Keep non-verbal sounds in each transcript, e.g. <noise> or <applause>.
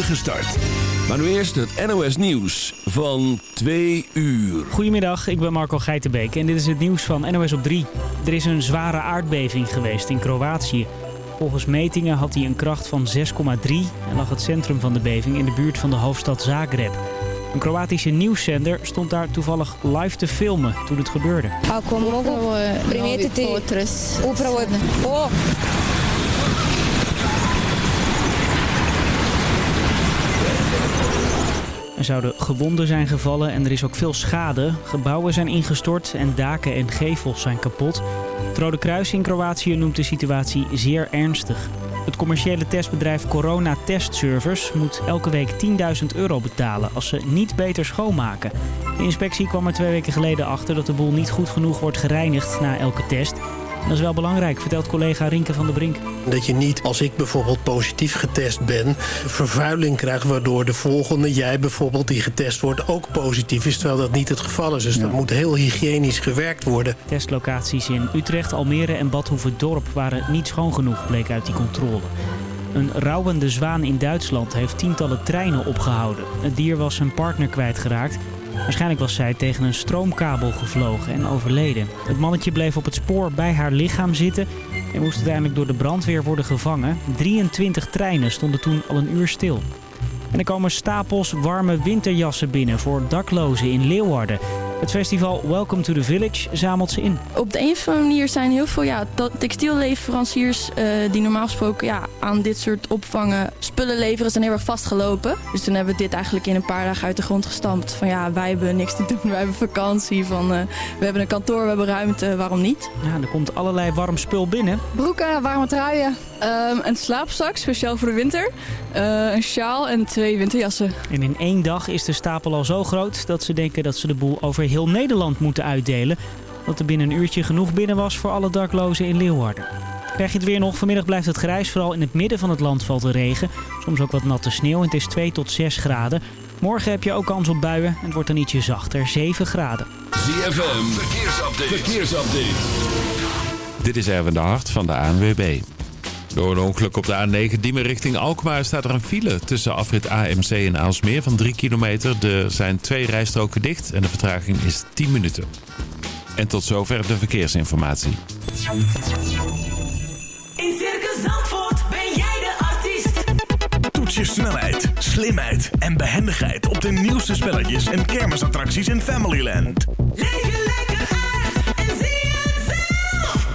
start. Maar nu eerst het NOS Nieuws van 2 uur. Goedemiddag, ik ben Marco Geitenbeek en dit is het nieuws van NOS op 3. Er is een zware aardbeving geweest in Kroatië. Volgens metingen had hij een kracht van 6,3 en lag het centrum van de beving in de buurt van de hoofdstad Zagreb. Een Kroatische nieuwszender stond daar toevallig live te filmen toen het gebeurde. Ako mogu primijetiti upravo... Oh. Er zouden gewonden zijn gevallen en er is ook veel schade. Gebouwen zijn ingestort en daken en gevels zijn kapot. Het Rode Kruis in Kroatië noemt de situatie zeer ernstig. Het commerciële testbedrijf Corona Test Service moet elke week 10.000 euro betalen als ze niet beter schoonmaken. De inspectie kwam er twee weken geleden achter dat de boel niet goed genoeg wordt gereinigd na elke test. Dat is wel belangrijk, vertelt collega Rinke van der Brink. Dat je niet, als ik bijvoorbeeld positief getest ben, vervuiling krijgt... waardoor de volgende, jij bijvoorbeeld, die getest wordt, ook positief is... terwijl dat niet het geval is. Dus dat moet heel hygiënisch gewerkt worden. Testlocaties in Utrecht, Almere en Badhoevedorp waren niet schoon genoeg, bleek uit die controle. Een rouwende zwaan in Duitsland heeft tientallen treinen opgehouden. Het dier was zijn partner kwijtgeraakt... Waarschijnlijk was zij tegen een stroomkabel gevlogen en overleden. Het mannetje bleef op het spoor bij haar lichaam zitten en moest uiteindelijk door de brandweer worden gevangen. 23 treinen stonden toen al een uur stil. En er komen stapels warme winterjassen binnen voor daklozen in Leeuwarden. Het festival Welcome to the Village zamelt ze in. Op de een of andere manier zijn heel veel ja, textielleveranciers uh, die normaal gesproken ja, aan dit soort opvangen spullen leveren, zijn heel erg vastgelopen. Dus toen hebben we dit eigenlijk in een paar dagen uit de grond gestampt. Van ja, wij hebben niks te doen, <laughs> wij hebben vakantie, van, uh, we hebben een kantoor, we hebben ruimte, waarom niet? Ja, er komt allerlei warm spul binnen. Broeken, warme truien, um, een slaapzak, speciaal voor de winter, uh, een sjaal en twee winterjassen. En in één dag is de stapel al zo groot dat ze denken dat ze de boel over heel Nederland moeten uitdelen. Dat er binnen een uurtje genoeg binnen was voor alle daklozen in Leeuwarden. Krijg je het weer nog? Vanmiddag blijft het grijs. Vooral in het midden van het land valt er regen. Soms ook wat natte sneeuw. En het is 2 tot 6 graden. Morgen heb je ook kans op buien. En het wordt dan ietsje zachter. 7 graden. ZFM. Verkeersupdate. Verkeersupdate. Dit is Erwin de Hart van de ANWB. Door een ongeluk op de A9 Diemen richting Alkmaar staat er een file tussen afrit AMC en Aalsmeer van 3 kilometer. Er zijn twee rijstroken dicht en de vertraging is 10 minuten. En tot zover de verkeersinformatie. In Circus Zandvoort ben jij de artiest. Toets je snelheid, slimheid en behendigheid op de nieuwste spelletjes en kermisattracties in Familyland.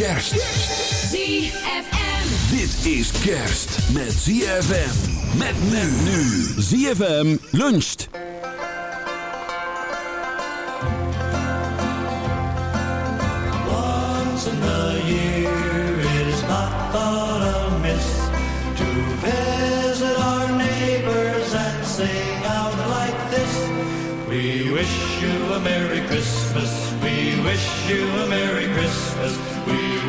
Kerst. ZFM. Dit is kerst met ZFM. Met men nu. ZFM luncht. Once in a year it is not thought amiss to visit our neighbors and sing out like this. We wish you a Merry Christmas. We wish you a Merry Christmas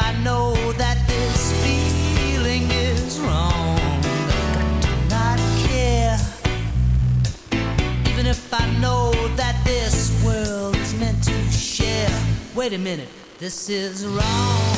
I know that this feeling is wrong. I do not care, even if I know that this world is meant to share. Wait a minute, this is wrong.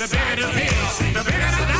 the bigger the the bigger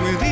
with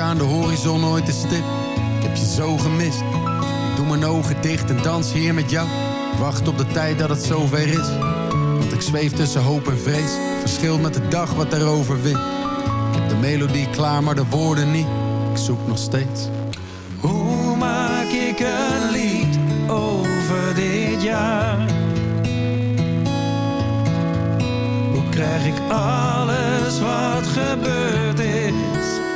Aan de horizon ooit te stip? Ik heb je zo gemist. Ik doe mijn ogen dicht en dans hier met jou. Wacht op de tijd dat het zover is. Want ik zweef tussen hoop en vrees. Verschilt met de dag wat erover wint. Ik heb de melodie klaar, maar de woorden niet. Ik zoek nog steeds. Hoe maak ik een lied over dit jaar? Hoe krijg ik alles wat gebeurd is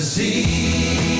En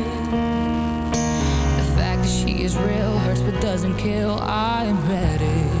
Is real hurts but doesn't kill. I am ready.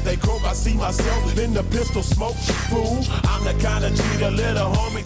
As they croak, I see myself in the pistol smoke. Fool, I'm the kind of the little homie.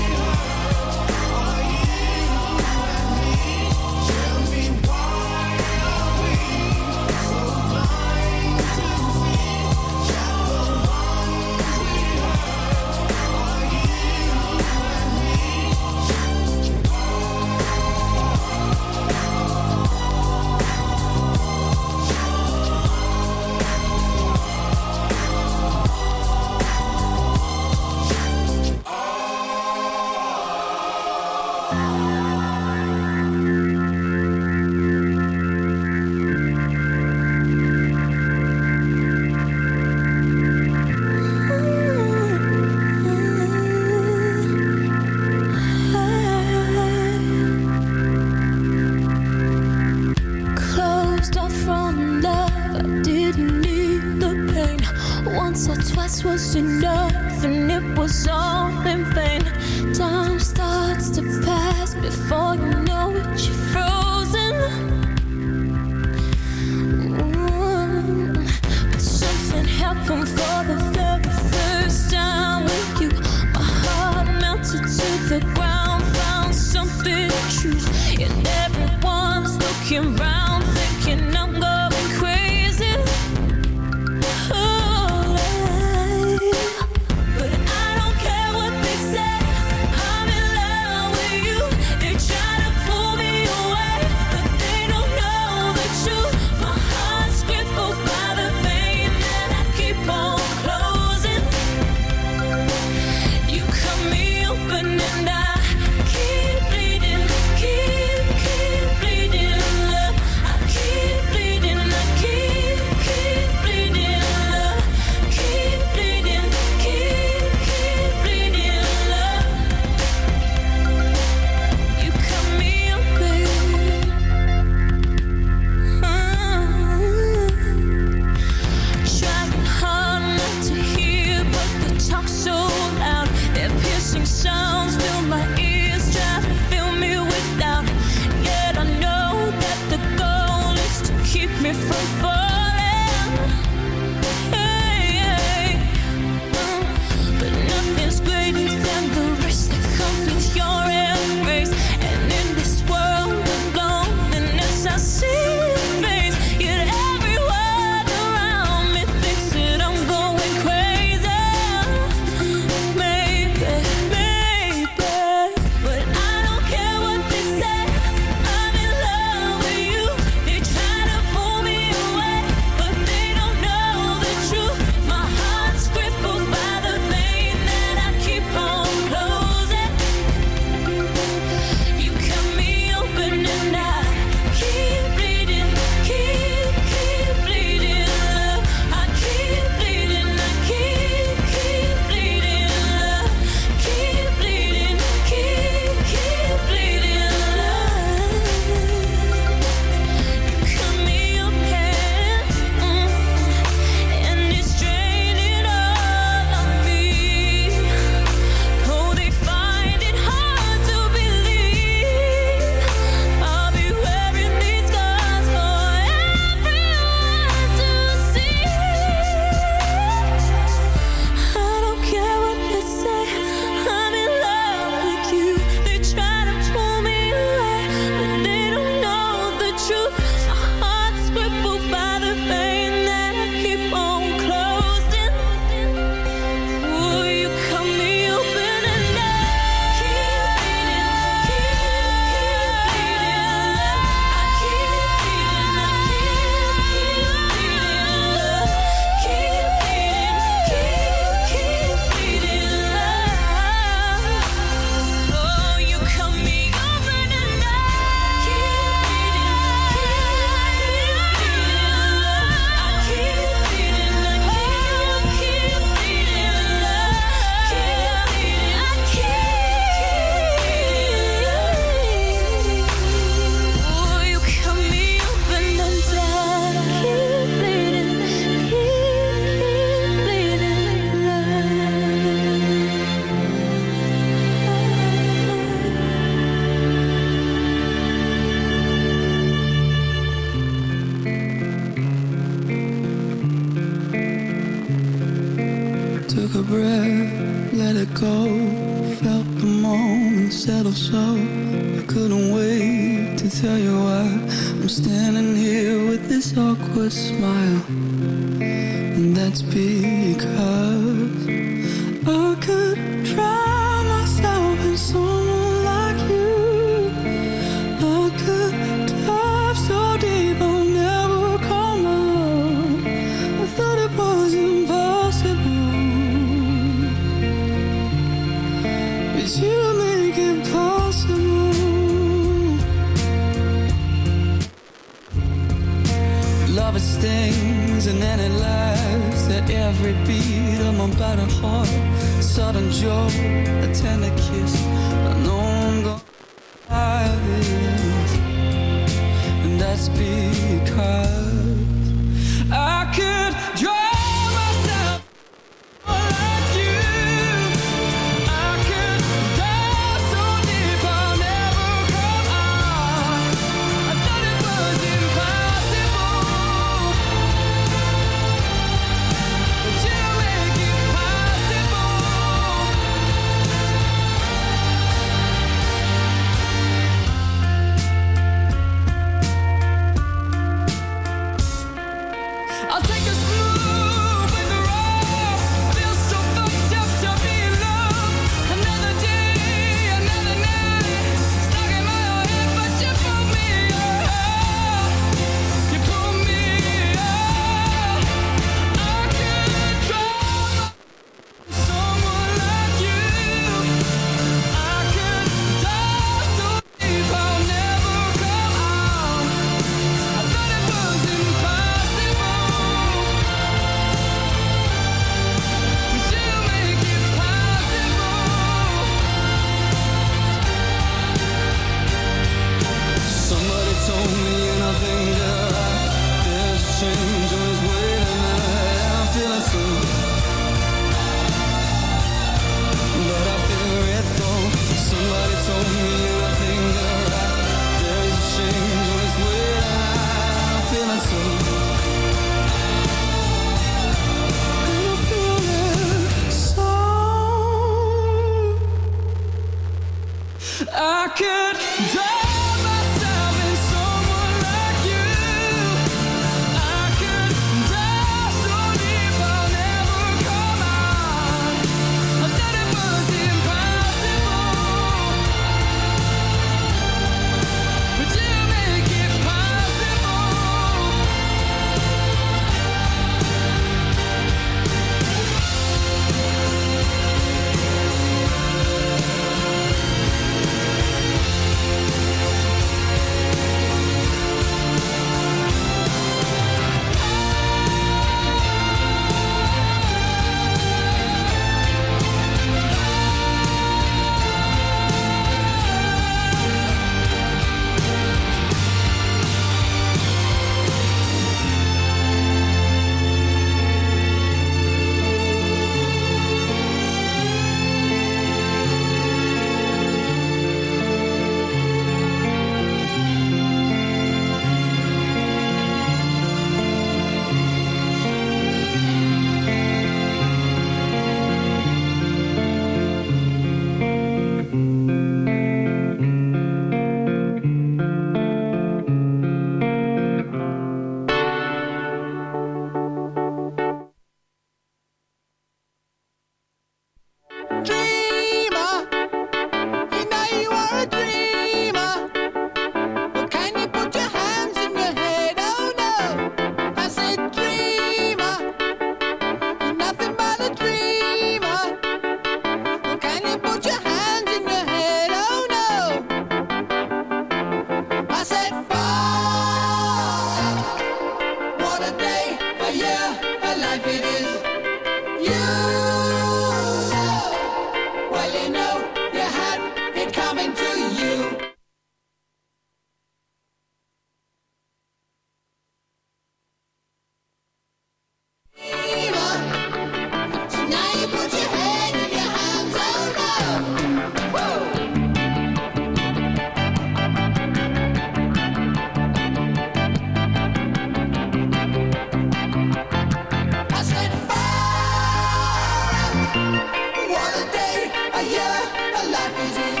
One day, a year, a life is in.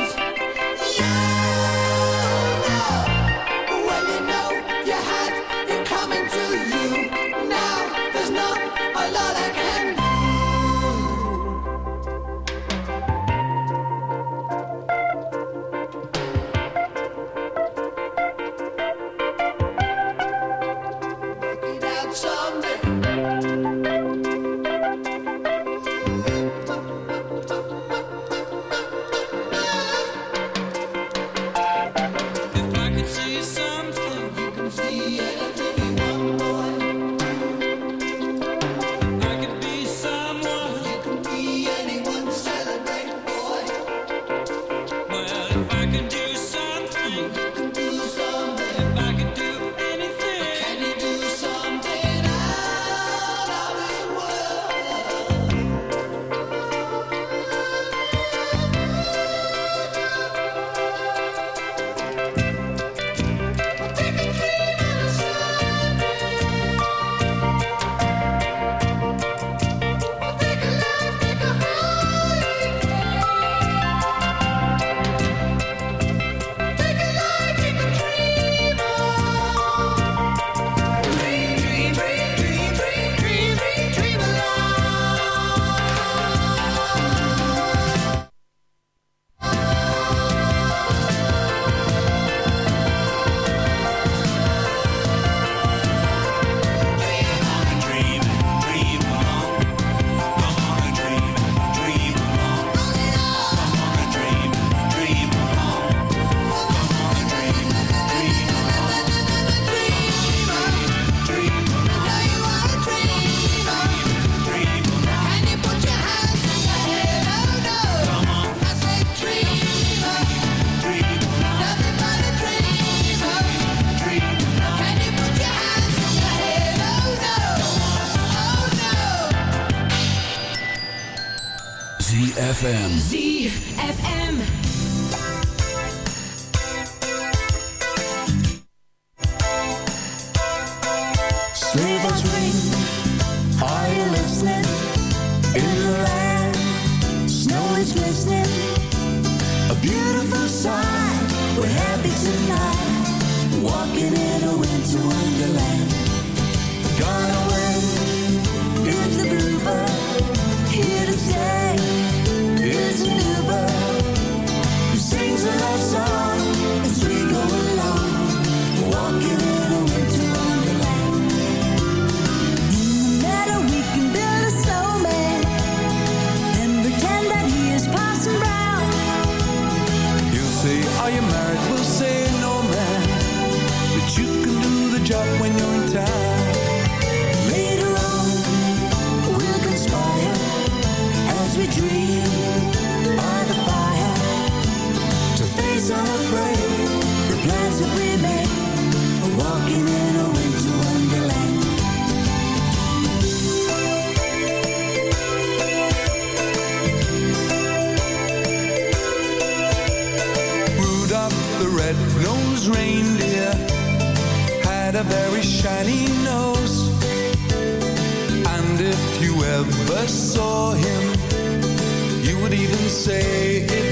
him, you would even say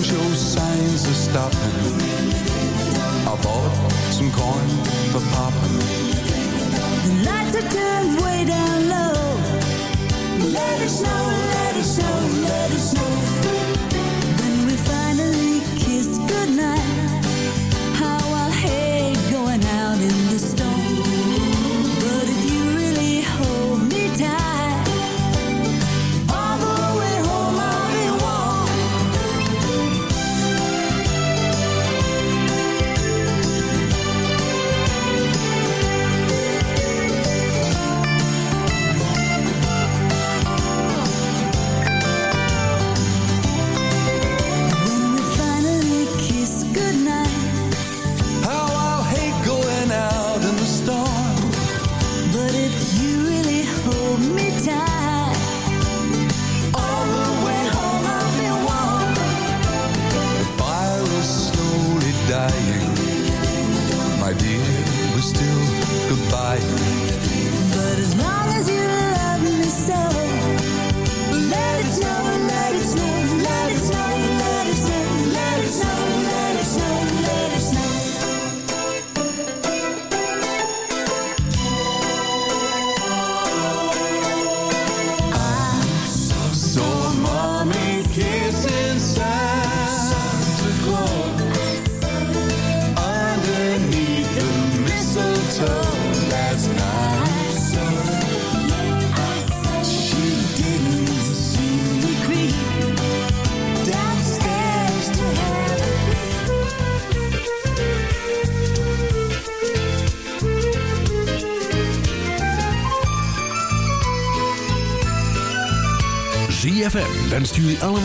and shows signs of stopping. I bought some corn for popping. The lights are turned way down low. Let it snow, let it snow, let it snow.